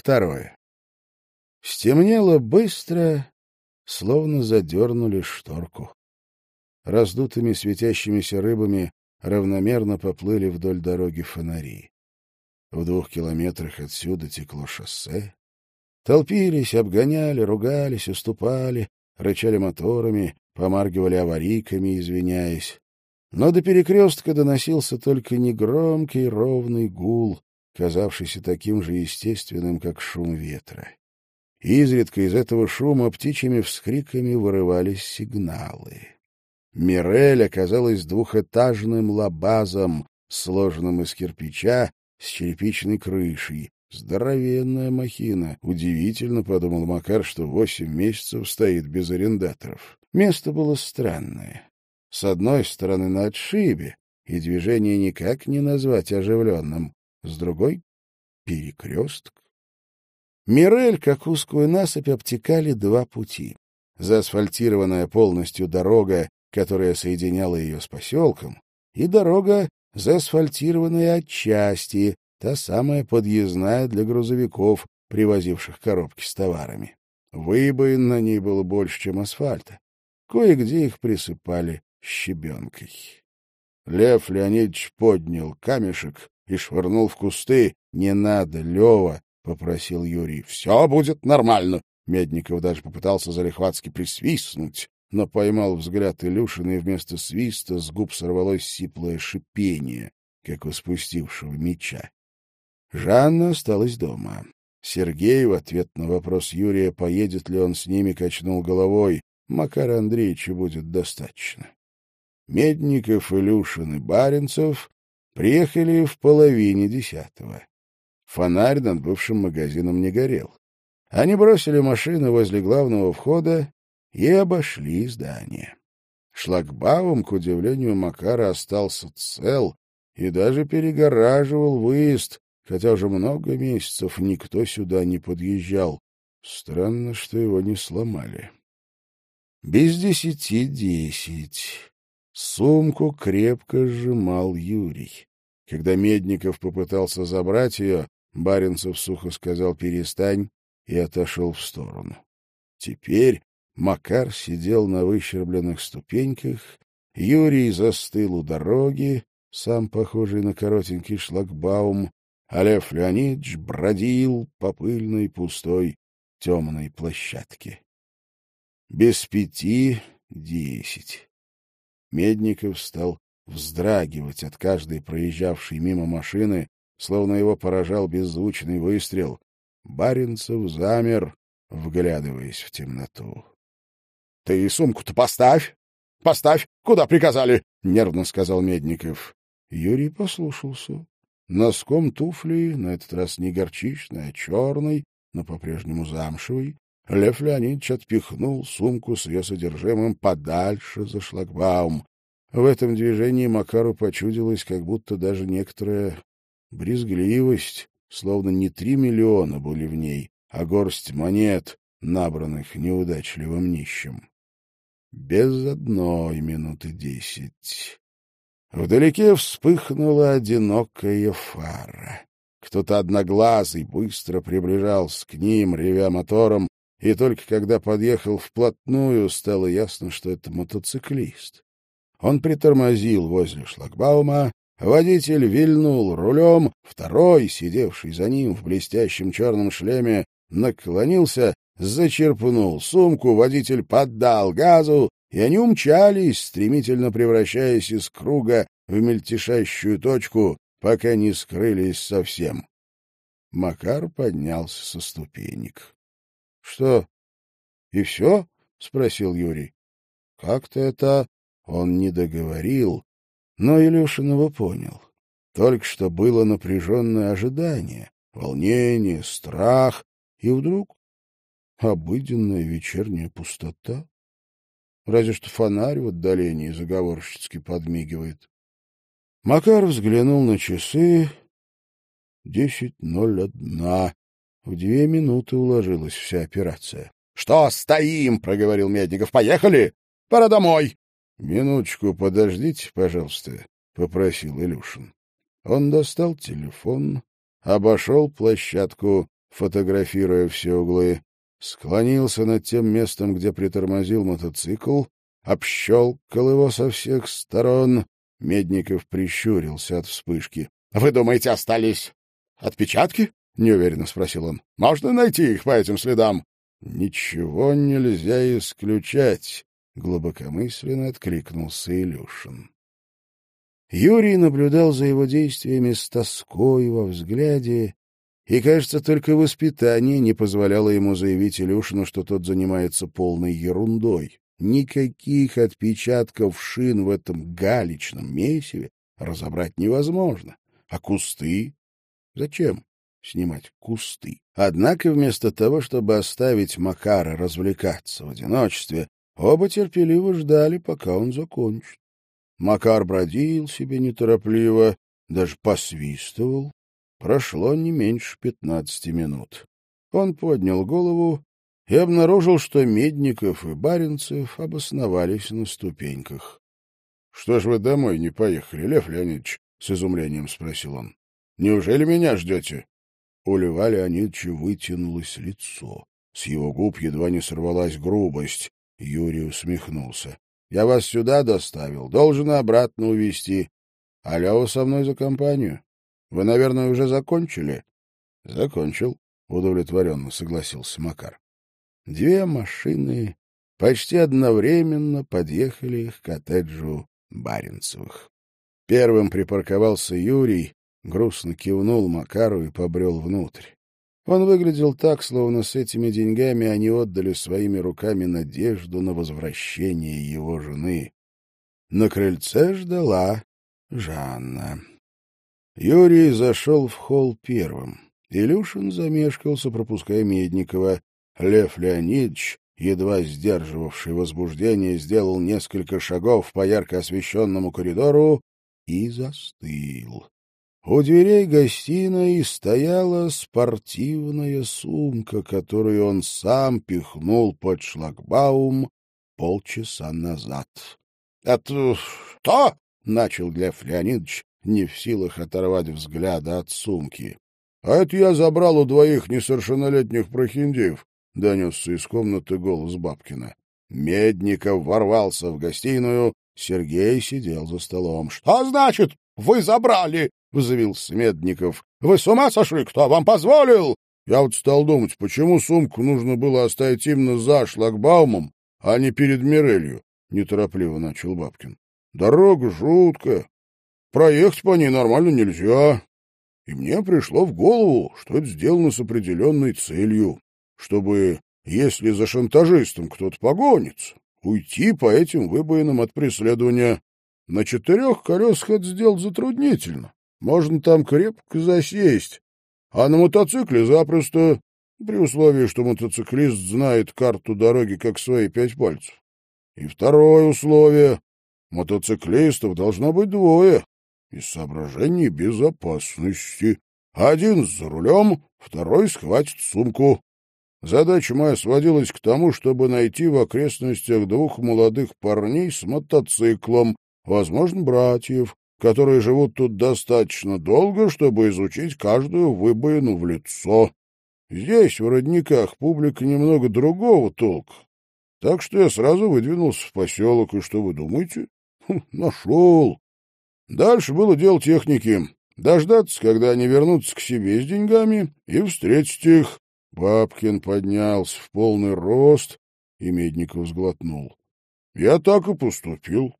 Второе. Стемнело быстро, словно задернули шторку. Раздутыми светящимися рыбами равномерно поплыли вдоль дороги фонари. В двух километрах отсюда текло шоссе. Толпились, обгоняли, ругались, уступали, рычали моторами, помаргивали аварийками, извиняясь. Но до перекрестка доносился только негромкий ровный гул, казавшийся таким же естественным, как шум ветра. Изредка из этого шума птичьими вскриками вырывались сигналы. Мирель оказалась двухэтажным лабазом, сложенным из кирпича, с черепичной крышей. Здоровенная махина. Удивительно, — подумал Макар, — что восемь месяцев стоит без арендаторов. Место было странное. С одной стороны на отшибе, и движение никак не назвать оживленным. С другой — перекресток. Мирель, как узкую насыпь, обтекали два пути. Заасфальтированная полностью дорога, которая соединяла ее с поселком, и дорога, заасфальтированная отчасти, та самая подъездная для грузовиков, привозивших коробки с товарами. Выбоин на ней было больше, чем асфальта. Кое-где их присыпали щебенкой. Лев Леонидович поднял камешек и швырнул в кусты. — Не надо, Лева, — попросил Юрий. — Все будет нормально. Медников даже попытался залихватски присвистнуть, но поймал взгляд Илюшина, и вместо свиста с губ сорвалось сиплое шипение, как у спустившего меча. Жанна осталась дома. Сергей в ответ на вопрос Юрия, поедет ли он с ними, качнул головой. Макара Андреевича будет достаточно. Медников, Илюшин и Баренцев приехали в половине десятого. Фонарь над бывшим магазином не горел. Они бросили машину возле главного входа и обошли здание. Шлагбаум, к удивлению Макара, остался цел и даже перегораживал выезд, хотя уже много месяцев никто сюда не подъезжал. Странно, что его не сломали. Без десяти десять. Сумку крепко сжимал Юрий. Когда Медников попытался забрать ее, Баренцев сухо сказал «перестань» и отошел в сторону. Теперь Макар сидел на выщербленных ступеньках, Юрий застыл у дороги, сам похожий на коротенький шлагбаум, а Лев Леонидович бродил по пыльной пустой темной площадке. Без пяти десять. Медников стал вздрагивать от каждой проезжавшей мимо машины, словно его поражал беззвучный выстрел. Баренцев замер, вглядываясь в темноту. — Ты сумку-то поставь! Поставь! Куда приказали? — нервно сказал Медников. Юрий послушался. Носком туфли, на этот раз не горчичной, а черной, но по-прежнему замшевой, Лев Леонидович отпихнул сумку с ее содержимым подальше за шлагбаум. В этом движении Макару почудилось, как будто даже некоторая брезгливость, словно не три миллиона были в ней, а горсть монет, набранных неудачливым нищим. Без одной минуты десять. Вдалеке вспыхнула одинокая фара. Кто-то одноглазый быстро приближался к ним, ревя мотором, и только когда подъехал вплотную, стало ясно, что это мотоциклист. Он притормозил возле шлагбаума, водитель вильнул рулем, второй, сидевший за ним в блестящем черном шлеме, наклонился, зачерпнул сумку, водитель поддал газу, и они умчались, стремительно превращаясь из круга в мельтешащую точку, пока не скрылись совсем. Макар поднялся со ступенек. — Что? И все? — спросил Юрий. — Как-то это... Он не договорил, но Илюшин его понял. Только что было напряженное ожидание, волнение, страх, и вдруг обыденная вечерняя пустота. Разве что фонарь в отдалении заговорщицки подмигивает. Макар взглянул на часы. Десять ноль одна. В две минуты уложилась вся операция. — Что стоим? — проговорил Медников. — Поехали? Пора домой. — Минуточку подождите, пожалуйста, — попросил Илюшин. Он достал телефон, обошел площадку фотографируя все углы, склонился над тем местом, где притормозил мотоцикл, общелкал его со всех сторон. Медников прищурился от вспышки. — Вы думаете, остались отпечатки? — неуверенно спросил он. — Можно найти их по этим следам? — Ничего нельзя исключать, — глубокомысленно откликнулся Илюшин. Юрий наблюдал за его действиями с тоской во взгляде, и, кажется, только воспитание не позволяло ему заявить Илюшину, что тот занимается полной ерундой. Никаких отпечатков шин в этом галечном месиве разобрать невозможно. А кусты? Зачем снимать кусты? Однако вместо того, чтобы оставить Макара развлекаться в одиночестве, оба терпеливо ждали, пока он закончит. Макар бродил себе неторопливо, даже посвистывал. Прошло не меньше пятнадцати минут. Он поднял голову и обнаружил, что Медников и Баренцев обосновались на ступеньках. — Что ж вы домой не поехали, Лев Леонидович? — с изумлением спросил он. — Неужели меня ждете? У Льва Леонидовича вытянулось лицо. С его губ едва не сорвалась грубость. Юрий усмехнулся. Я вас сюда доставил, должен обратно увезти. А Лева со мной за компанию. Вы, наверное, уже закончили? — Закончил, — удовлетворенно согласился Макар. Две машины почти одновременно подъехали к коттеджу Баренцевых. Первым припарковался Юрий, грустно кивнул Макару и побрел внутрь. Он выглядел так, словно с этими деньгами они отдали своими руками надежду на возвращение его жены. На крыльце ждала Жанна. Юрий зашел в холл первым. Илюшин замешкался, пропуская Медникова. Лев Леонидович, едва сдерживавший возбуждение, сделал несколько шагов по ярко освещенному коридору и застыл. У дверей гостиной стояла спортивная сумка, которую он сам пихнул под шлагбаум полчаса назад. — Это что? — начал Лев Леонидович, не в силах оторвать взгляда от сумки. — А это я забрал у двоих несовершеннолетних прохиндеев, — донесся из комнаты голос Бабкина. Медников ворвался в гостиную, Сергей сидел за столом. — Что значит вы забрали? — взвился Медников. — Вы с ума сошли? Кто вам позволил? Я вот стал думать, почему сумку нужно было оставить именно за шлагбаумом, а не перед Мирелью, — неторопливо начал Бабкин. — Дорога жуткая. Проехать по ней нормально нельзя. И мне пришло в голову, что это сделано с определенной целью, чтобы, если за шантажистом кто-то погонится, уйти по этим выбоинам от преследования. На четырех колесах это сделать затруднительно. Можно там крепко засесть. А на мотоцикле запросто, при условии, что мотоциклист знает карту дороги как свои пять пальцев. И второе условие — мотоциклистов должно быть двое, из соображений безопасности. Один за рулем, второй схватит сумку. Задача моя сводилась к тому, чтобы найти в окрестностях двух молодых парней с мотоциклом, возможно, братьев, которые живут тут достаточно долго, чтобы изучить каждую выбоину в лицо. Здесь, в родниках, публика немного другого толка. Так что я сразу выдвинулся в поселок, и что вы думаете? Хм, нашел. Дальше было дело техники. Дождаться, когда они вернутся к себе с деньгами, и встретить их. Бабкин поднялся в полный рост, и Медников сглотнул. Я так и поступил.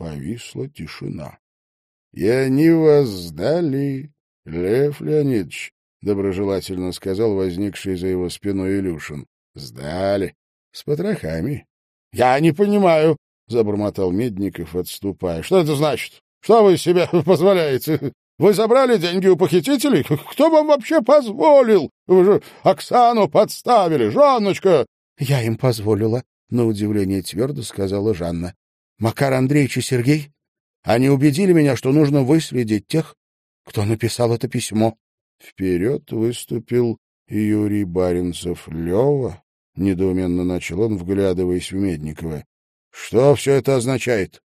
Повисла тишина. — И они вас сдали, Лев Леонидович, — доброжелательно сказал возникший за его спиной Илюшин. — Сдали. С потрохами. — Я не понимаю, — забормотал Медников, отступая. — Что это значит? Что вы себе позволяете? Вы забрали деньги у похитителей? Кто вам вообще позволил? Вы же Оксану подставили, Жанночка! — Я им позволила, — на удивление твердо сказала Жанна. — Макар Андреевич и Сергей они убедили меня, что нужно выследить тех, кто написал это письмо. Вперед выступил Юрий Баринцев. Лева, — недоуменно начал он, вглядываясь в Медникова. — Что все это означает?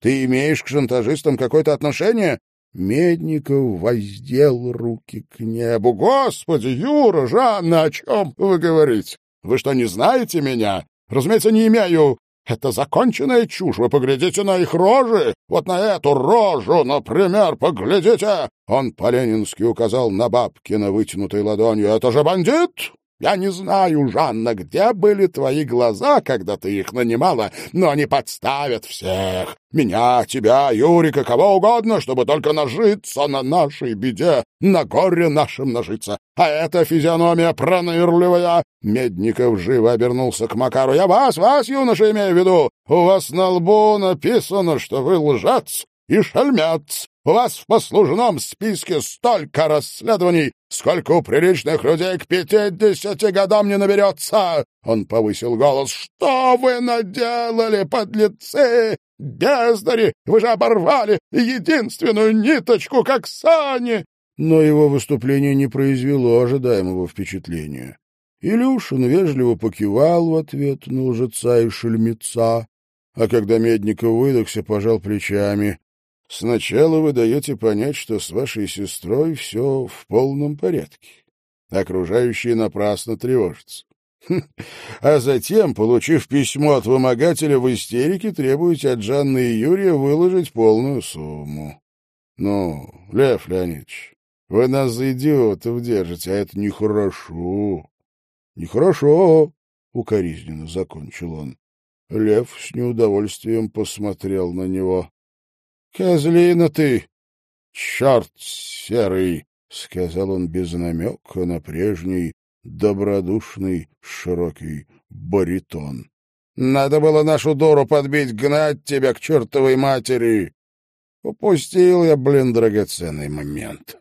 Ты имеешь к шантажистам какое-то отношение? Медников воздел руки к небу. — Господи, Юра, Жанна, о чем вы говорите? Вы что, не знаете меня? Разумеется, не имею. Это законченная чушь. Вы поглядите на их рожи. Вот на эту рожу, например, поглядите. Он по-ленински указал на Бабкина вытянутой ладонью. Это же бандит! Я не знаю, Жанна, где были твои глаза, когда ты их нанимала, но они подставят всех. Меня, тебя, Юрика, кого угодно, чтобы только нажиться на нашей беде, на горе нашем нажиться. А эта физиономия пронырливая. Медников живо обернулся к Макару. Я вас, вас, юноша, имею в виду. У вас на лбу написано, что вы лжец и шальмец. У вас в послужном списке столько расследований, сколько у приличных людей к пятидесяти годам не наберется!» Он повысил голос. «Что вы наделали, подлецы? Бездари! Вы же оборвали единственную ниточку, как сани!» Но его выступление не произвело ожидаемого впечатления. Илюшин вежливо покивал в ответ на лжеца и шельмеца, а когда Медников выдохся, пожал плечами. Сначала вы даете понять, что с вашей сестрой все в полном порядке. Окружающие напрасно тревожатся. Хм. А затем, получив письмо от вымогателя в истерике, требуете от Жанны и Юрия выложить полную сумму. Ну, Лев Леонидович, вы нас за идиотов держите, а это нехорошо. Нехорошо, — укоризненно закончил он. Лев с неудовольствием посмотрел на него. Козлина ты! Черт серый! — сказал он без намека на прежний добродушный широкий баритон. — Надо было нашу дуру подбить, гнать тебя к чертовой матери! Упустил я, блин, драгоценный момент.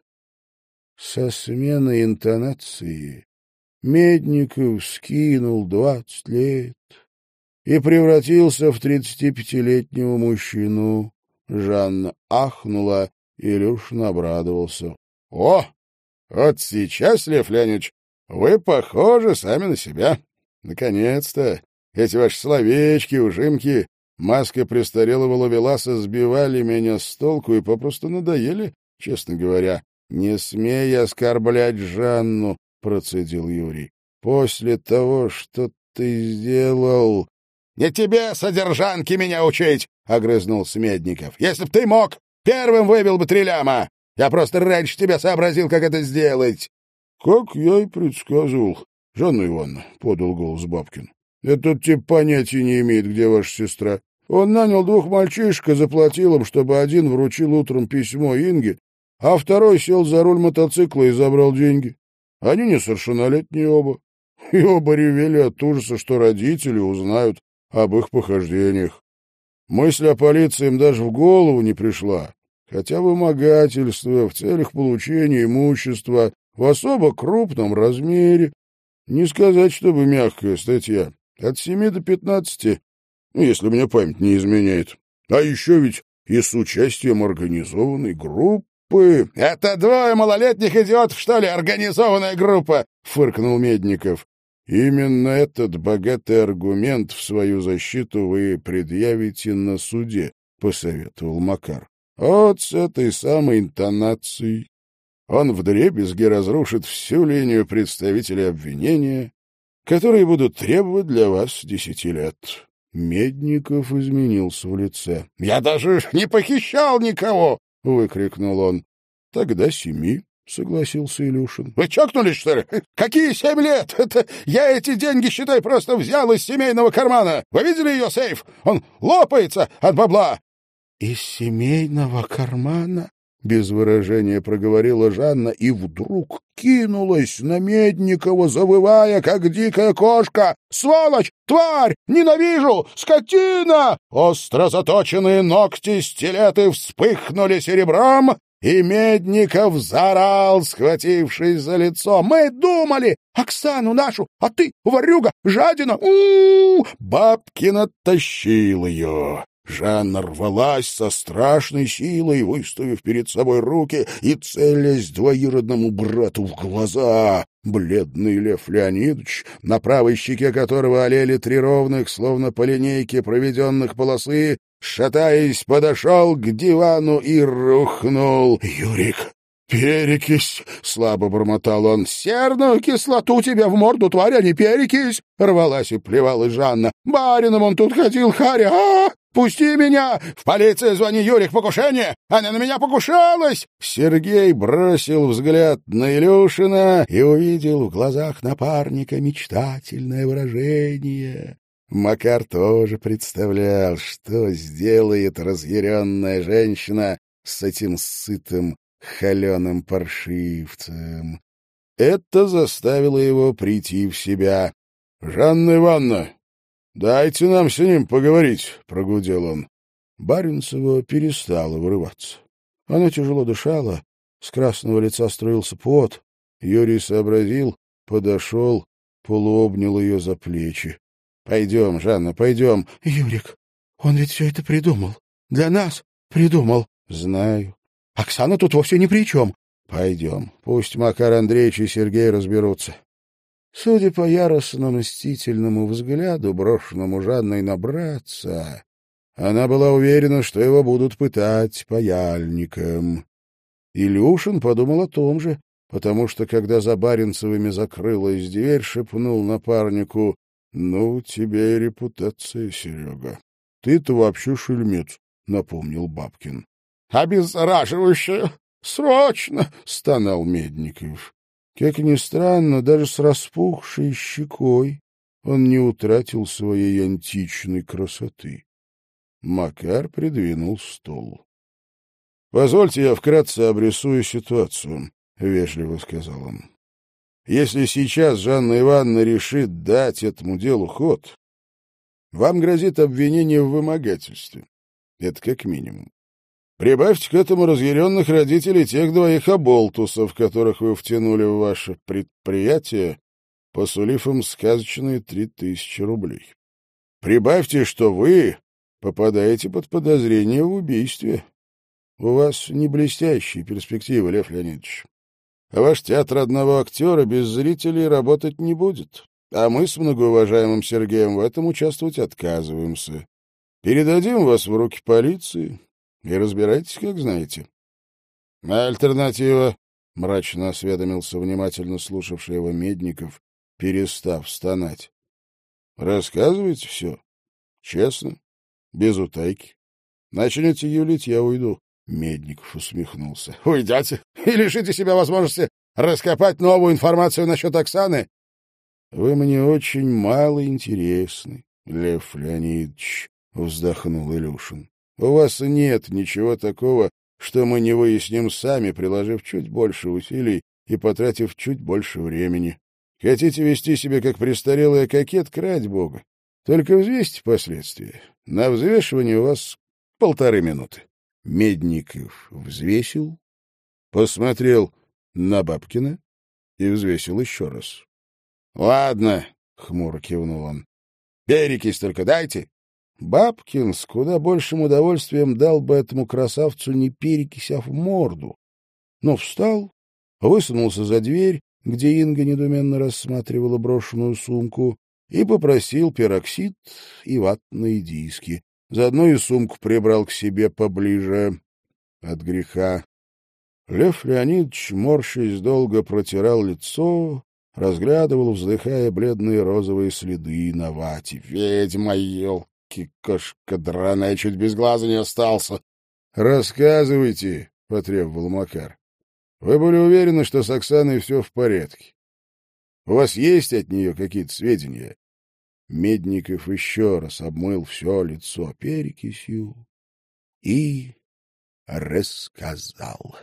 Со сменой интонации Медников скинул двадцать лет и превратился в тридцатипятилетнего мужчину Жанна ахнула, и Илюшин обрадовался. — О, вот сейчас, Лев Леонидович, вы похожи сами на себя. Наконец-то! Эти ваши словечки, ужимки, маска престарелого ловеласа сбивали меня с толку и попросту надоели, честно говоря. — Не смей оскорблять Жанну, — процедил Юрий. — После того, что ты сделал... — Не тебе, содержанки, меня учить! — огрызнулся Медников. — Если б ты мог, первым выбил бы три ляма. Я просто раньше тебя сообразил, как это сделать. — Как я и предсказывал, Жанна Ивановна, — подал голос Бабкин. — Этот тип понятия не имеет, где ваша сестра. Он нанял двух мальчишек и заплатил им, чтобы один вручил утром письмо Инге, а второй сел за руль мотоцикла и забрал деньги. Они несовершеннолетние оба. И оба ревели от ужаса, что родители узнают об их похождениях. Мысль о полиции им даже в голову не пришла, хотя вымогательство в целях получения имущества в особо крупном размере, не сказать, чтобы мягкая статья, от семи до пятнадцати, ну, если мне память не изменяет. А еще ведь и с участием организованной группы. — Это двое малолетних идиотов, что ли, организованная группа? — фыркнул Медников. Именно этот богатый аргумент в свою защиту вы предъявите на суде, — посоветовал Макар. Вот с этой самой интонацией он вдребезги разрушит всю линию представителей обвинения, которые будут требовать для вас десяти лет. Медников изменился в лице. — Я даже не похищал никого! — выкрикнул он. — Тогда семи, — согласился Илюшин. — Вы чокнулись, что ли? Какие семь лет? Это я эти деньги, считай, просто взял из семейного кармана. Вы видели ее сейф? Он лопается от бабла. — Из семейного кармана? — без выражения проговорила Жанна и вдруг кинулась на Медникова, завывая, как дикая кошка. «Сволочь! Тварь! Ненавижу! Скотина!» Остро заточенные ногти-стилеты вспыхнули серебром, и Медников заорал, схватившись за лицо. «Мы думали! Оксану нашу! А ты, ворюга, жадина! у, -у, -у ее. Жанна рвалась со страшной силой, выставив перед собой руки и целясь двоюродному брату в глаза. Бледный Лев Леонидович, на правой щеке которого олели три ровных, словно по линейке проведенных полосы, шатаясь, подошел к дивану и рухнул. «Юрик, «Перекись!» — слабо бормотал он. «Серную кислоту тебе в морду, тварь, а не перекись!» — рвалась и плевала Жанна. «Барином он тут ходил, Харя! А! Пусти меня! В полицию звони, Юрик, покушение! Она на меня покушалась!» Сергей бросил взгляд на Илюшина и увидел в глазах напарника мечтательное выражение. Макар тоже представлял, что сделает разъяренная женщина с этим сытым холеным паршивцем. Это заставило его прийти в себя. — Жанна Ивановна, дайте нам с ним поговорить, — прогудел он. Баринцева перестала вырываться. Она тяжело дышала, с красного лица струился пот. Юрий сообразил, подошел, полуобнял ее за плечи. — Пойдем, Жанна, пойдем. — Юрик, он ведь все это придумал. Для нас придумал. — Знаю. Оксана тут вовсе ни при чем. Пойдем, пусть Макар Андреевич и Сергей разберутся. Судя по яростно мстительному взгляду, брошенному Жанной на братца, она была уверена, что его будут пытать паяльником. Илюшин подумал о том же, потому что, когда за Баренцевыми закрылась дверь, шепнул напарнику, «Ну, тебе и репутация, Серега. Ты-то вообще шельмец», — напомнил Бабкин обеззараживающее! Срочно!» — стонал Медников. Как ни странно, даже с распухшей щекой он не утратил своей античной красоты. Макар придвинул стол. — Позвольте я вкратце обрисую ситуацию, — вежливо сказал он. — Если сейчас Жанна Ивановна решит дать этому делу ход, вам грозит обвинение в вымогательстве. Это как минимум. Прибавьте к этому разъяренных родителей тех двоих оболтусов, которых вы втянули в ваше предприятие, посулив им сказочные три тысячи рублей. Прибавьте, что вы попадаете под подозрение в убийстве. У вас не блестящие перспективы, Лев Леонидович. Ваш театр одного актера без зрителей работать не будет. А мы с многоуважаемым Сергеем в этом участвовать отказываемся. Передадим вас в руки полиции, и разбирайтесь, как знаете. — Альтернатива, — мрачно осведомился внимательно слушавший его Медников, перестав стонать. — Рассказывайте все. Честно, без утайки. Начнете юлить, я уйду. Медников усмехнулся. — Уйдете и лишите себя возможности раскопать новую информацию насчет Оксаны? — Вы мне очень мало интересны, Лев Леонидович, — вздохнул Илюшин. У вас нет ничего такого, что мы не выясним сами, приложив чуть больше усилий и потратив чуть больше времени. Хотите вести себя как престарелая кокетка, ради бога. Только взвесьте последствия. На взвешивание у вас полторы минуты. Медников взвесил, посмотрел на Бабкина и взвесил еще раз. — Ладно, — хмуро кивнул он. — Перекись только дайте. Бабкин с куда большим удовольствием дал бы этому красавцу не перекись, а в морду. Но встал, высунулся за дверь, где Инга недуменно рассматривала брошенную сумку, и попросил пероксид и ватные диски. Заодно и сумку прибрал к себе поближе от греха. Лев Леонидович, морщись, долго протирал лицо, разглядывал, вздыхая бледные розовые следы на вате. «Ведьма, ел! кошка драная, чуть без глаза не остался. — Рассказывайте, — потребовал Макар. — Вы были уверены, что с Оксаной все в порядке? У вас есть от нее какие-то сведения? Медников еще раз обмыл все лицо перекисью и рассказал.